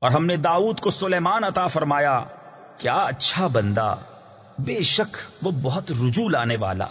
اور ہم نے داؤد کو سلیمان عطا فرمایا، کیا اچھا بندہ، بے شک وہ بہت رجوع لانے والا۔